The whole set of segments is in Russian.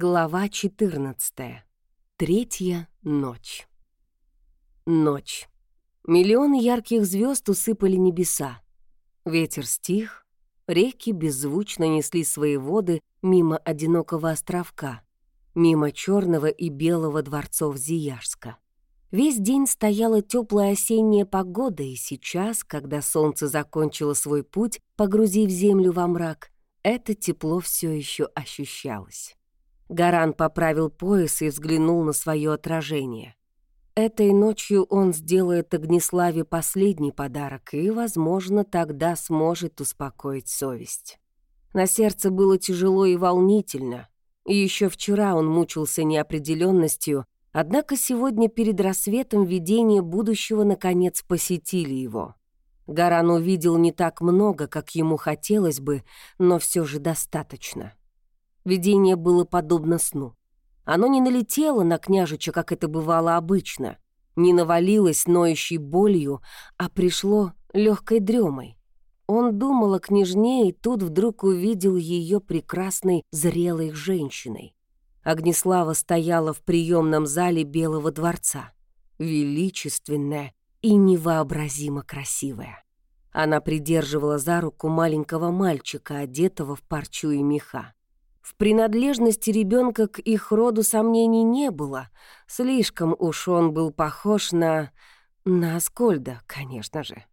Глава 14. Третья ночь. Ночь. Миллионы ярких звезд усыпали небеса. Ветер стих, реки беззвучно несли свои воды мимо одинокого островка, мимо черного и белого дворцов Зияжска. Весь день стояла теплая осенняя погода, и сейчас, когда солнце закончило свой путь, погрузив землю во мрак, это тепло все еще ощущалось. Гаран поправил пояс и взглянул на свое отражение. Этой ночью он сделает Огнеславе последний подарок и, возможно, тогда сможет успокоить совесть. На сердце было тяжело и волнительно, и еще вчера он мучился неопределенностью, однако сегодня перед рассветом видения будущего наконец посетили его. Гаран увидел не так много, как ему хотелось бы, но все же достаточно. Видение было подобно сну. Оно не налетело на княжича, как это бывало обычно, не навалилось ноющей болью, а пришло легкой дремой. Он думал о княжне и тут вдруг увидел ее прекрасной, зрелой женщиной. Огнеслава стояла в приемном зале Белого дворца, величественная и невообразимо красивая. Она придерживала за руку маленького мальчика, одетого в парчу и меха. В принадлежности ребенка к их роду сомнений не было. Слишком уж он был похож на... на Аскольда, конечно же.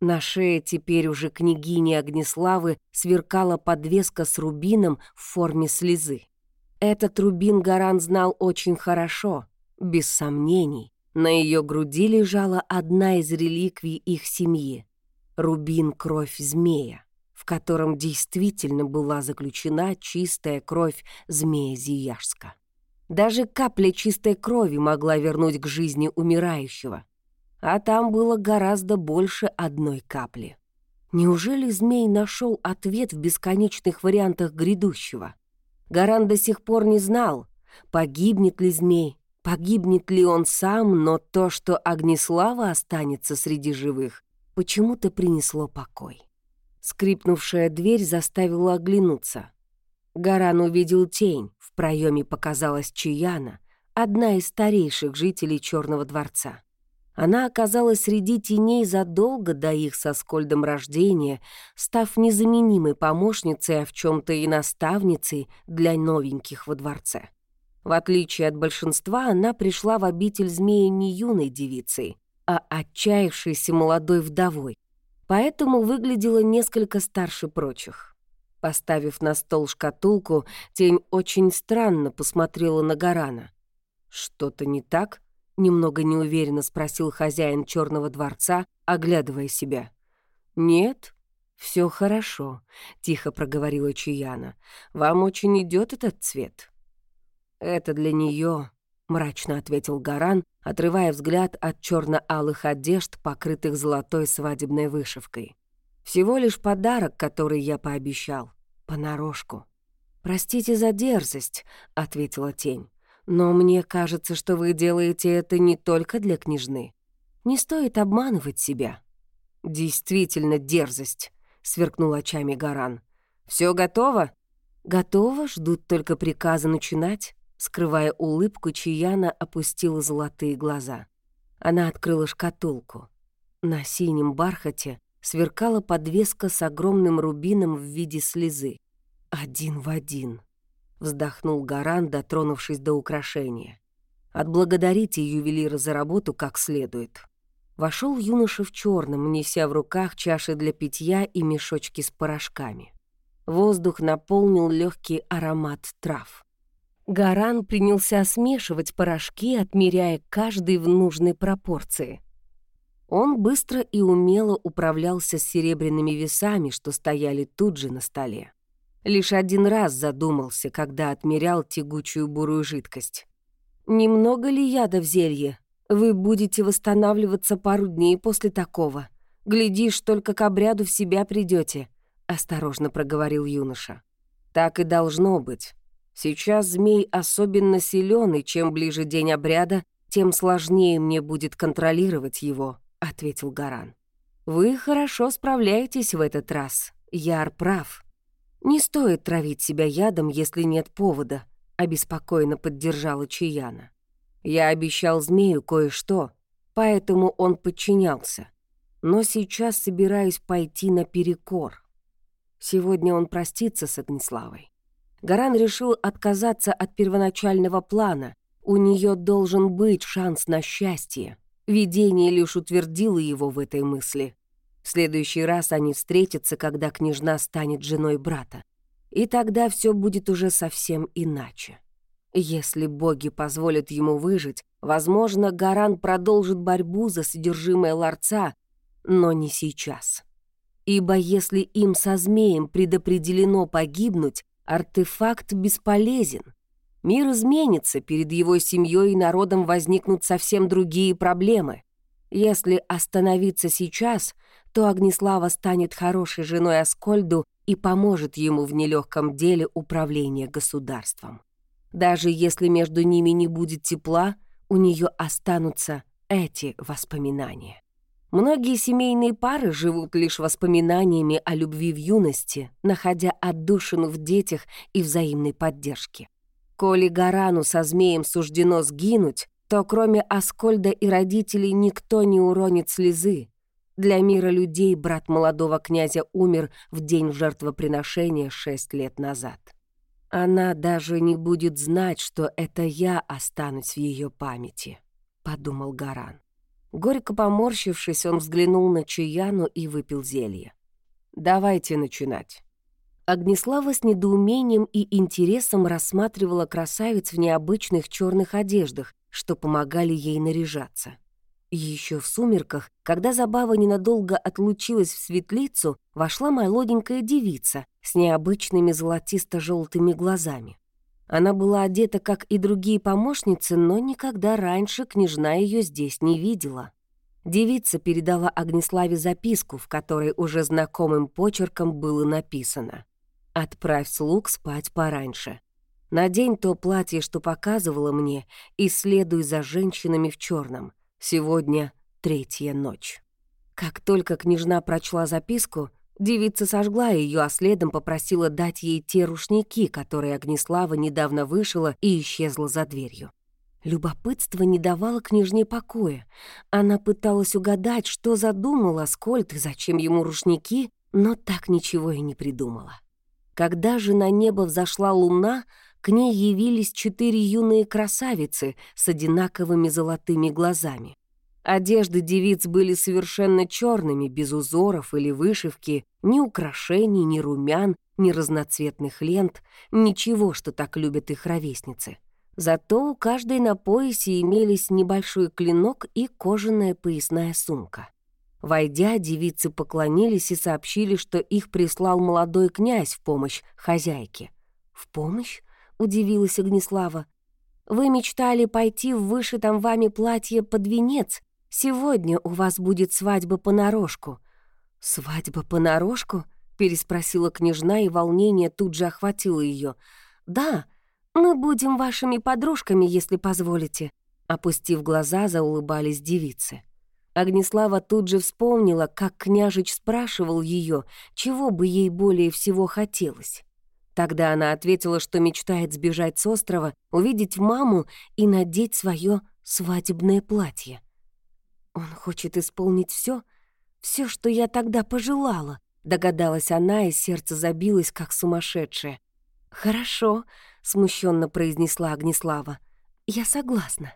На шее теперь уже княгини Огнеславы сверкала подвеска с рубином в форме слезы. Этот рубин Гаран знал очень хорошо, без сомнений. На ее груди лежала одна из реликвий их семьи — рубин кровь змея котором действительно была заключена чистая кровь змея Зияжска. Даже капля чистой крови могла вернуть к жизни умирающего, а там было гораздо больше одной капли. Неужели змей нашел ответ в бесконечных вариантах грядущего? Гаран до сих пор не знал, погибнет ли змей, погибнет ли он сам, но то, что Огнеслава останется среди живых, почему-то принесло покой. Скрипнувшая дверь заставила оглянуться. Гаран увидел тень, в проеме показалась Чияна, одна из старейших жителей Черного дворца. Она оказалась среди теней задолго до их со Скольдом рождения, став незаменимой помощницей, а в чем то и наставницей для новеньких во дворце. В отличие от большинства, она пришла в обитель змея не юной девицей, а отчаявшейся молодой вдовой, поэтому выглядела несколько старше прочих. Поставив на стол шкатулку, тень очень странно посмотрела на Гарана. «Что-то не так?» — немного неуверенно спросил хозяин черного дворца, оглядывая себя. «Нет, все хорошо», — тихо проговорила Чияна. «Вам очень идет этот цвет». «Это для нее, мрачно ответил Гаран, отрывая взгляд от черно-алых одежд, покрытых золотой свадебной вышивкой. «Всего лишь подарок, который я пообещал. Понарошку». «Простите за дерзость», — ответила тень. «Но мне кажется, что вы делаете это не только для княжны. Не стоит обманывать себя». «Действительно дерзость», — сверкнул очами Гаран. Все готово?» «Готово, ждут только приказа начинать». Скрывая улыбку, Чияна опустила золотые глаза. Она открыла шкатулку. На синем бархате сверкала подвеска с огромным рубином в виде слезы. «Один в один», — вздохнул Гаран, дотронувшись до украшения. «Отблагодарите ювелира за работу как следует». Вошел юноша в черном, неся в руках чаши для питья и мешочки с порошками. Воздух наполнил легкий аромат трав. Гаран принялся смешивать порошки, отмеряя каждый в нужной пропорции. Он быстро и умело управлялся с серебряными весами, что стояли тут же на столе. Лишь один раз задумался, когда отмерял тягучую бурую жидкость. «Немного ли яда в зелье? Вы будете восстанавливаться пару дней после такого. Глядишь, только к обряду в себя придете», — осторожно проговорил юноша. «Так и должно быть. Сейчас змей особенно силен, и чем ближе день обряда, тем сложнее мне будет контролировать его», — ответил Гаран. «Вы хорошо справляетесь в этот раз. Яр прав. Не стоит травить себя ядом, если нет повода», — обеспокоенно поддержала Чаяна. «Я обещал змею кое-что, поэтому он подчинялся. Но сейчас собираюсь пойти наперекор. Сегодня он простится с Огнеславой. Гаран решил отказаться от первоначального плана. У нее должен быть шанс на счастье. Видение лишь утвердило его в этой мысли. В следующий раз они встретятся, когда княжна станет женой брата. И тогда все будет уже совсем иначе. Если боги позволят ему выжить, возможно, Гаран продолжит борьбу за содержимое ларца, но не сейчас. Ибо если им со змеем предопределено погибнуть, артефакт бесполезен. Мир изменится, перед его семьей и народом возникнут совсем другие проблемы. Если остановиться сейчас, то Огнеслава станет хорошей женой Аскольду и поможет ему в нелегком деле управления государством. Даже если между ними не будет тепла, у нее останутся эти воспоминания. Многие семейные пары живут лишь воспоминаниями о любви в юности, находя отдушину в детях и взаимной поддержке. Коли Гарану со змеем суждено сгинуть, то кроме Аскольда и родителей никто не уронит слезы. Для мира людей брат молодого князя умер в день жертвоприношения шесть лет назад. Она даже не будет знать, что это я останусь в ее памяти, подумал Гаран. Горько поморщившись, он взглянул на Чаяну и выпил зелье. «Давайте начинать». Огнеслава с недоумением и интересом рассматривала красавиц в необычных черных одеждах, что помогали ей наряжаться. Еще в сумерках, когда забава ненадолго отлучилась в светлицу, вошла молоденькая девица с необычными золотисто-желтыми глазами. Она была одета, как и другие помощницы, но никогда раньше княжна ее здесь не видела. Девица передала Огнеславе записку, в которой уже знакомым почерком было написано «Отправь слуг спать пораньше. Надень то платье, что показывала мне, и следуй за женщинами в черном. Сегодня третья ночь». Как только княжна прочла записку, девица сожгла ее, а следом попросила дать ей те рушники, которые Огнеслава недавно вышила и исчезла за дверью. Любопытство не давало княжне покоя. Она пыталась угадать, что задумала Аскольд и зачем ему рушники, но так ничего и не придумала. Когда же на небо взошла луна, к ней явились четыре юные красавицы с одинаковыми золотыми глазами. Одежды девиц были совершенно черными, без узоров или вышивки, ни украшений, ни румян, ни разноцветных лент, ничего, что так любят их ровесницы. Зато у каждой на поясе имелись небольшой клинок и кожаная поясная сумка. Войдя, девицы поклонились и сообщили, что их прислал молодой князь в помощь хозяйке. «В помощь?» — удивилась Огнеслава. «Вы мечтали пойти в вышитом вами платье под венец. Сегодня у вас будет свадьба понарошку». «Свадьба понарошку?» — переспросила княжна, и волнение тут же охватило ее. «Да, мы будем вашими подружками, если позволите». Опустив глаза, заулыбались девицы. Огнеслава тут же вспомнила, как княжич спрашивал ее, чего бы ей более всего хотелось. Тогда она ответила, что мечтает сбежать с острова, увидеть маму и надеть свое свадебное платье. «Он хочет исполнить все, все, что я тогда пожелала», догадалась она, и сердце забилось, как сумасшедшее. «Хорошо», — смущенно произнесла Огнеслава. «Я согласна».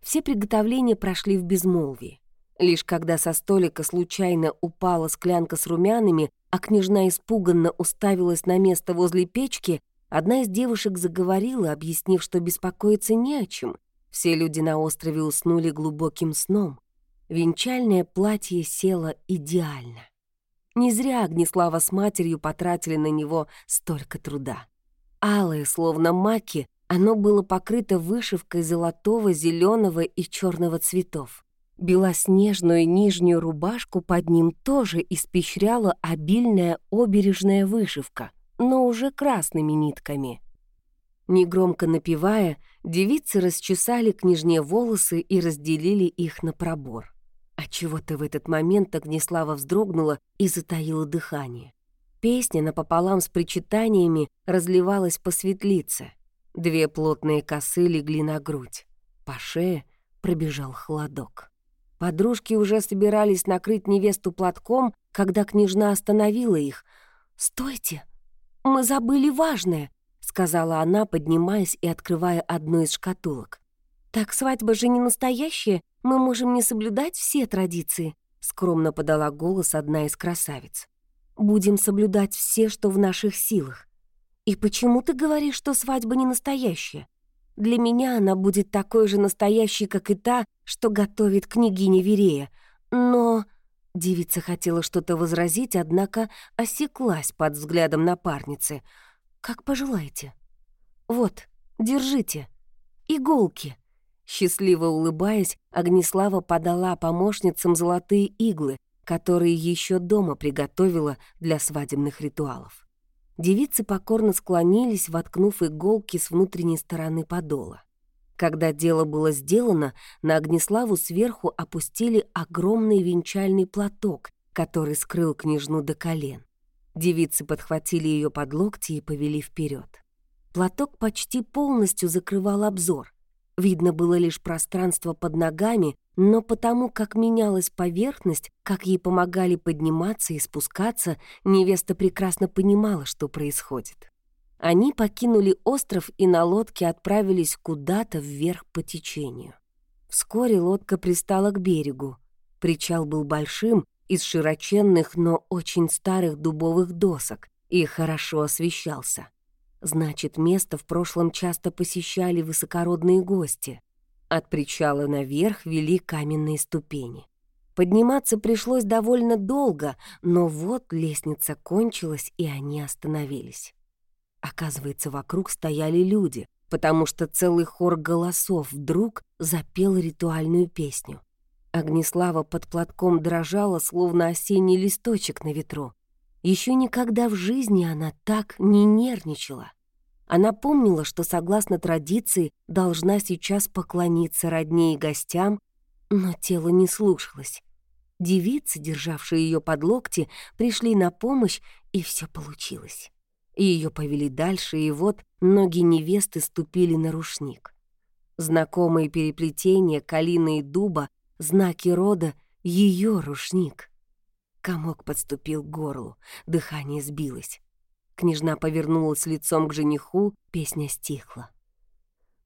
Все приготовления прошли в безмолвии. Лишь когда со столика случайно упала склянка с румянами, а княжна испуганно уставилась на место возле печки, одна из девушек заговорила, объяснив, что беспокоиться не о чем. Все люди на острове уснули глубоким сном. Венчальное платье село идеально. Не зря Огнеслава с матерью потратили на него столько труда. Алое, словно маки, оно было покрыто вышивкой золотого, зеленого и черного цветов. Белоснежную нижнюю рубашку под ним тоже испещряла обильная обережная вышивка, но уже красными нитками. Негромко напевая, девицы расчесали княжне волосы и разделили их на пробор. А чего-то в этот момент Огнеслава вздрогнула и затаила дыхание. Песня напополам с причитаниями разливалась по светлице. Две плотные косы легли на грудь. По шее пробежал холодок. Подружки уже собирались накрыть невесту платком, когда княжна остановила их. «Стойте! Мы забыли важное!» — сказала она, поднимаясь и открывая одну из шкатулок. «Так свадьба же не настоящая, мы можем не соблюдать все традиции», — скромно подала голос одна из красавиц. «Будем соблюдать все, что в наших силах. И почему ты говоришь, что свадьба не настоящая? Для меня она будет такой же настоящей, как и та, что готовит княгиня Верея. Но...» Девица хотела что-то возразить, однако осеклась под взглядом напарницы. «Как пожелаете. Вот, держите. Иголки». Счастливо улыбаясь, Огнеслава подала помощницам золотые иглы, которые еще дома приготовила для свадебных ритуалов. Девицы покорно склонились, воткнув иголки с внутренней стороны подола. Когда дело было сделано, на Огнеславу сверху опустили огромный венчальный платок, который скрыл княжну до колен. Девицы подхватили ее под локти и повели вперед. Платок почти полностью закрывал обзор. Видно было лишь пространство под ногами, но потому, как менялась поверхность, как ей помогали подниматься и спускаться, невеста прекрасно понимала, что происходит. Они покинули остров и на лодке отправились куда-то вверх по течению. Вскоре лодка пристала к берегу. Причал был большим, из широченных, но очень старых дубовых досок, и хорошо освещался. Значит, место в прошлом часто посещали высокородные гости. От причала наверх вели каменные ступени. Подниматься пришлось довольно долго, но вот лестница кончилась, и они остановились. Оказывается, вокруг стояли люди, потому что целый хор голосов вдруг запел ритуальную песню. Огнеслава под платком дрожала, словно осенний листочек на ветру. Еще никогда в жизни она так не нервничала. Она помнила, что, согласно традиции, должна сейчас поклониться родне и гостям, но тело не слушалось. Девицы, державшие ее под локти, пришли на помощь, и все получилось. Ее повели дальше, и вот ноги невесты ступили на рушник. Знакомые переплетения калины и дуба, знаки рода — ее рушник. Комок подступил к горлу, дыхание сбилось. Княжна повернулась лицом к жениху, песня стихла.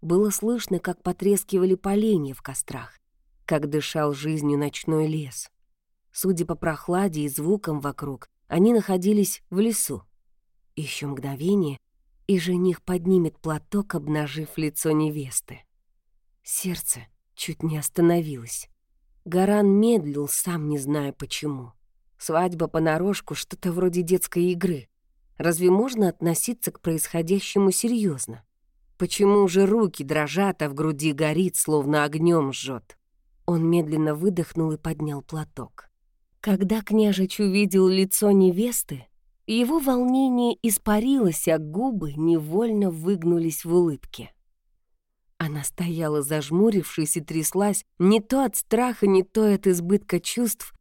Было слышно, как потрескивали поленья в кострах, как дышал жизнью ночной лес. Судя по прохладе и звукам вокруг, они находились в лесу. Еще мгновение, и жених поднимет платок, обнажив лицо невесты. Сердце чуть не остановилось. Гаран медлил, сам не зная почему. Свадьба понарошку — что-то вроде детской игры. Разве можно относиться к происходящему серьезно? Почему же руки дрожат, а в груди горит, словно огнем жжет? Он медленно выдохнул и поднял платок. Когда княжич увидел лицо невесты, его волнение испарилось, а губы невольно выгнулись в улыбке. Она стояла, зажмурившись, и тряслась не то от страха, не то от избытка чувств.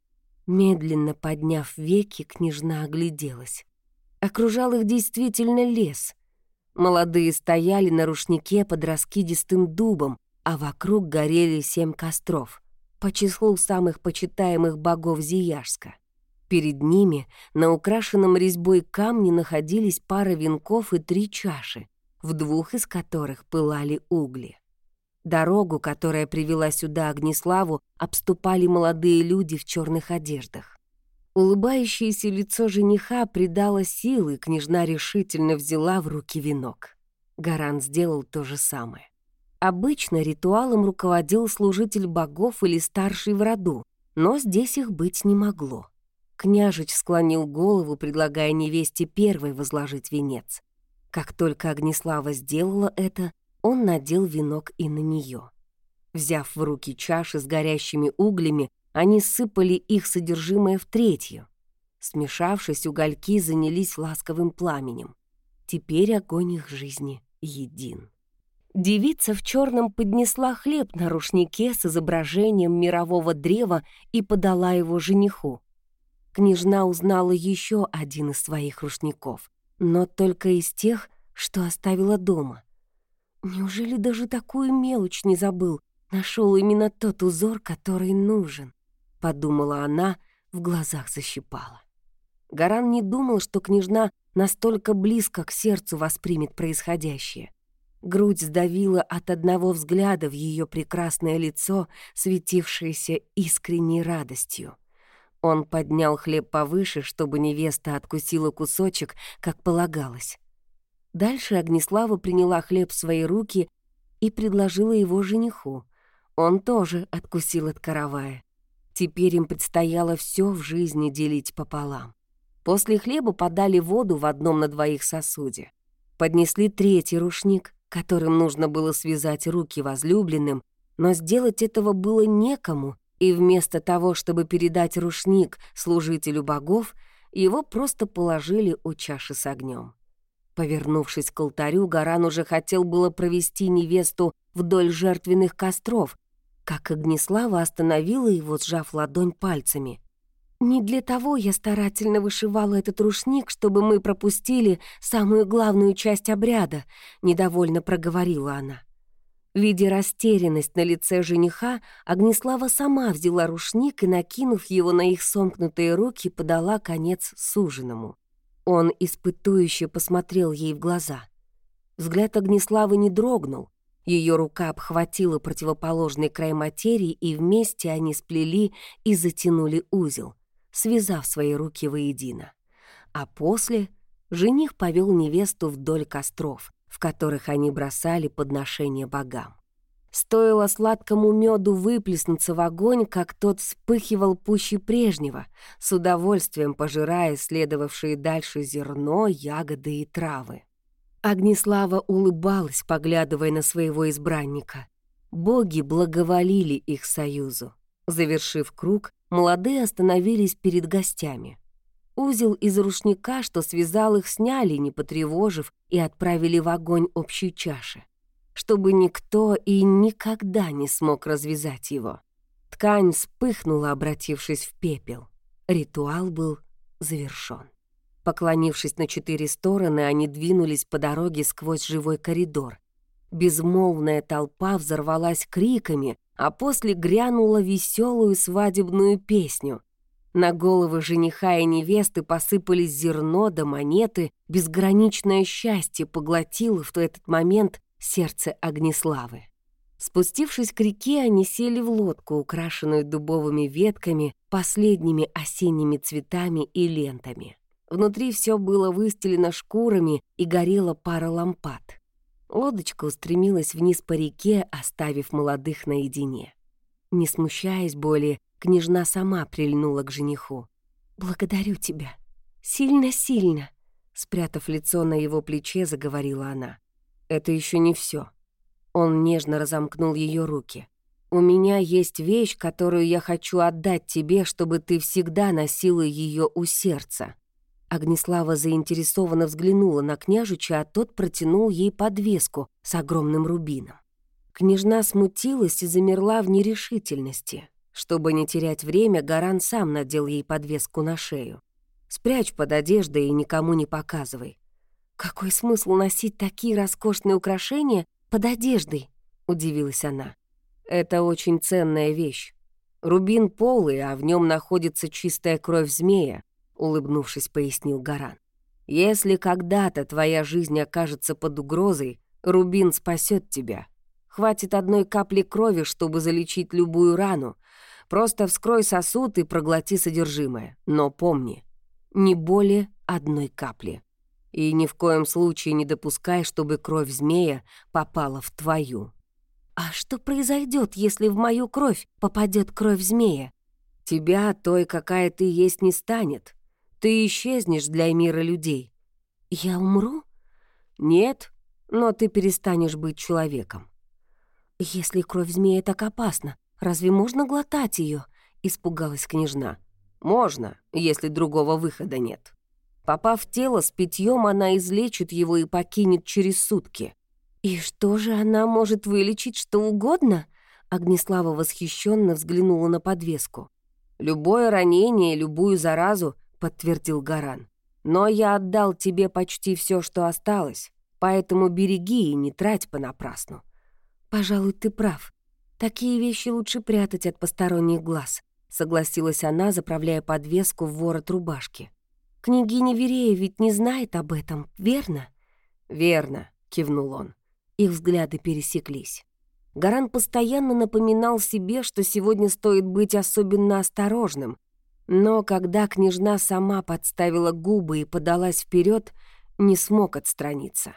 Медленно подняв веки, княжна огляделась. Окружал их действительно лес. Молодые стояли на рушнике под раскидистым дубом, а вокруг горели семь костров, по числу самых почитаемых богов Зияшска. Перед ними на украшенном резьбой камне находились пара венков и три чаши, в двух из которых пылали угли. Дорогу, которая привела сюда Огнеславу, обступали молодые люди в черных одеждах. Улыбающееся лицо жениха придало силы, княжна решительно взяла в руки венок. Гаран сделал то же самое. Обычно ритуалом руководил служитель богов или старший в роду, но здесь их быть не могло. Княжич склонил голову, предлагая невесте первой возложить венец. Как только Огнеслава сделала это, он надел венок и на нее. Взяв в руки чаши с горящими углями, они сыпали их содержимое в третью. Смешавшись, угольки занялись ласковым пламенем. Теперь огонь их жизни един. Девица в черном поднесла хлеб на рушнике с изображением мирового древа и подала его жениху. Княжна узнала еще один из своих рушников, но только из тех, что оставила дома. Неужели даже такую мелочь не забыл? Нашел именно тот узор, который нужен, подумала она, в глазах защипала. Гаран не думал, что княжна настолько близко к сердцу воспримет происходящее. Грудь сдавила от одного взгляда в ее прекрасное лицо, светившееся искренней радостью. Он поднял хлеб повыше, чтобы невеста откусила кусочек, как полагалось. Дальше Огнеслава приняла хлеб в свои руки и предложила его жениху. Он тоже откусил от каравая. Теперь им предстояло все в жизни делить пополам. После хлеба подали воду в одном на двоих сосуде. Поднесли третий рушник, которым нужно было связать руки возлюбленным, но сделать этого было некому, и вместо того, чтобы передать рушник служителю богов, его просто положили у чаши с огнем. Повернувшись к алтарю, Гаран уже хотел было провести невесту вдоль жертвенных костров, как Огнеслава остановила его, сжав ладонь пальцами. «Не для того я старательно вышивала этот рушник, чтобы мы пропустили самую главную часть обряда», — недовольно проговорила она. Видя растерянность на лице жениха, Огнеслава сама взяла рушник и, накинув его на их сомкнутые руки, подала конец суженому. Он испытующе посмотрел ей в глаза. Взгляд Огнеславы не дрогнул. Ее рука обхватила противоположный край материи, и вместе они сплели и затянули узел, связав свои руки воедино. А после жених повел невесту вдоль костров — в которых они бросали подношения богам. Стоило сладкому меду выплеснуться в огонь, как тот вспыхивал пуще прежнего, с удовольствием пожирая следовавшие дальше зерно, ягоды и травы. Огнеслава улыбалась, поглядывая на своего избранника. Боги благоволили их союзу. Завершив круг, молодые остановились перед гостями. Узел из рушника, что связал их, сняли, не потревожив, и отправили в огонь общей чаши, чтобы никто и никогда не смог развязать его. Ткань вспыхнула, обратившись в пепел. Ритуал был завершён. Поклонившись на четыре стороны, они двинулись по дороге сквозь живой коридор. Безмолвная толпа взорвалась криками, а после грянула веселую свадебную песню — на головы жениха и невесты посыпались зерно да монеты, безграничное счастье поглотило в этот момент сердце Огнеславы. Спустившись к реке, они сели в лодку, украшенную дубовыми ветками, последними осенними цветами и лентами. Внутри все было выстелено шкурами и горела пара лампад. Лодочка устремилась вниз по реке, оставив молодых наедине. Не смущаясь более, Княжна сама прильнула к жениху. «Благодарю тебя. Сильно-сильно», — спрятав лицо на его плече, заговорила она. «Это еще не все. Он нежно разомкнул ее руки. «У меня есть вещь, которую я хочу отдать тебе, чтобы ты всегда носила ее у сердца». Огнеслава заинтересованно взглянула на княжича, а тот протянул ей подвеску с огромным рубином. Княжна смутилась и замерла в нерешительности. Чтобы не терять время, Гаран сам надел ей подвеску на шею. «Спрячь под одеждой и никому не показывай». «Какой смысл носить такие роскошные украшения под одеждой?» — удивилась она. «Это очень ценная вещь. Рубин полый, а в нем находится чистая кровь змея», — улыбнувшись, пояснил Гаран. «Если когда-то твоя жизнь окажется под угрозой, Рубин спасет тебя. Хватит одной капли крови, чтобы залечить любую рану, Просто вскрой сосуд и проглоти содержимое. Но помни, не более одной капли. И ни в коем случае не допускай, чтобы кровь змея попала в твою. А что произойдет, если в мою кровь попадет кровь змея? Тебя той, какая ты есть, не станет. Ты исчезнешь для мира людей. Я умру? Нет, но ты перестанешь быть человеком. Если кровь змея так опасна, Разве можно глотать ее? испугалась княжна. Можно, если другого выхода нет. Попав в тело с питьем, она излечит его и покинет через сутки. И что же она может вылечить что угодно? Огнеслава восхищенно взглянула на подвеску. Любое ранение, любую заразу, подтвердил Гаран. Но я отдал тебе почти все, что осталось. поэтому береги и не трать понапрасну». «Пожалуй, ты прав. Такие вещи лучше прятать от посторонних глаз», — согласилась она, заправляя подвеску в ворот рубашки. «Княгиня Верея ведь не знает об этом, верно?» «Верно», — кивнул он. Их взгляды пересеклись. Гаран постоянно напоминал себе, что сегодня стоит быть особенно осторожным. Но когда княжна сама подставила губы и подалась вперед, не смог отстраниться.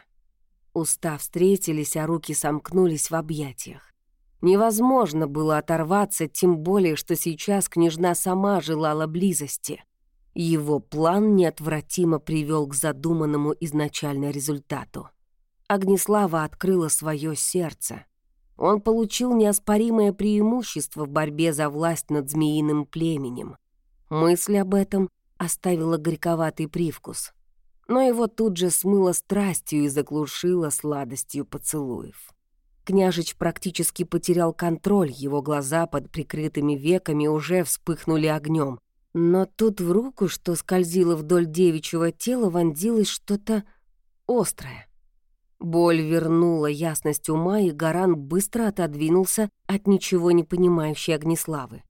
Уста встретились, а руки сомкнулись в объятиях. Невозможно было оторваться, тем более, что сейчас княжна сама желала близости. Его план неотвратимо привел к задуманному изначально результату. Огнеслава открыла свое сердце. Он получил неоспоримое преимущество в борьбе за власть над змеиным племенем. Мысль об этом оставила горьковатый привкус, но его тут же смыло страстью и заглушило сладостью поцелуев. Княжич практически потерял контроль, его глаза под прикрытыми веками уже вспыхнули огнем. Но тут в руку, что скользило вдоль девичьего тела, вонзилось что-то острое. Боль вернула ясность ума, и Гаран быстро отодвинулся от ничего не понимающей Огнеславы.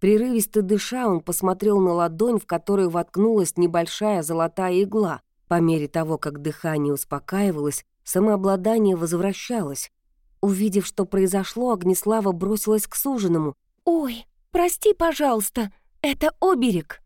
Прерывисто дыша, он посмотрел на ладонь, в которую воткнулась небольшая золотая игла. По мере того, как дыхание успокаивалось, самообладание возвращалось. Увидев, что произошло, Огнеслава бросилась к суженому. «Ой, прости, пожалуйста!» Это оберег.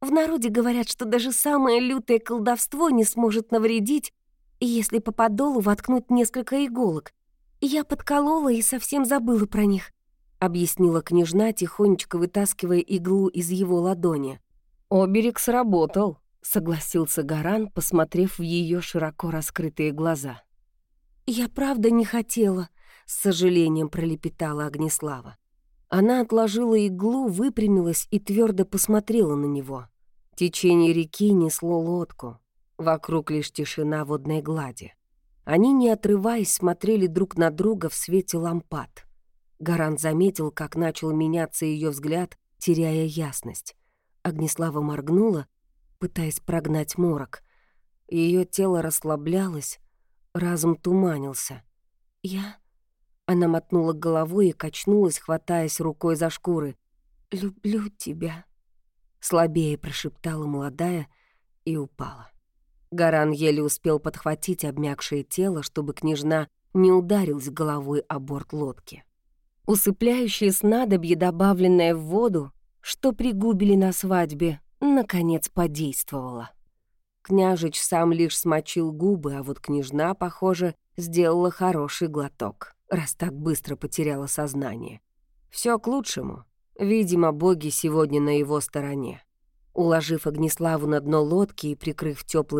В народе говорят, что даже самое лютое колдовство не сможет навредить, если по подолу воткнуть несколько иголок. Я подколола и совсем забыла про них», — объяснила княжна, тихонечко вытаскивая иглу из его ладони. «Оберег сработал», — согласился Гаран, посмотрев в ее широко раскрытые глаза. «Я правда не хотела», — с сожалением пролепетала Огнеслава. Она отложила иглу, выпрямилась и твердо посмотрела на него. Течение реки несло лодку. Вокруг лишь тишина водной глади. Они, не отрываясь, смотрели друг на друга в свете лампад. Гарант заметил, как начал меняться ее взгляд, теряя ясность. Огнеслава моргнула, пытаясь прогнать морок. Ее тело расслаблялось, разум туманился. «Я...» Она мотнула головой и качнулась, хватаясь рукой за шкуры. «Люблю тебя», — слабее прошептала молодая и упала. Гаран еле успел подхватить обмякшее тело, чтобы княжна не ударилась головой о борт лодки. Усыпляющее снадобье, добавленное в воду, что пригубили на свадьбе, наконец подействовало. Княжич сам лишь смочил губы, а вот княжна, похоже, сделала хороший глоток раз так быстро потеряла сознание. Все к лучшему. Видимо, боги сегодня на его стороне. Уложив Огнеславу на дно лодки и прикрыв теплым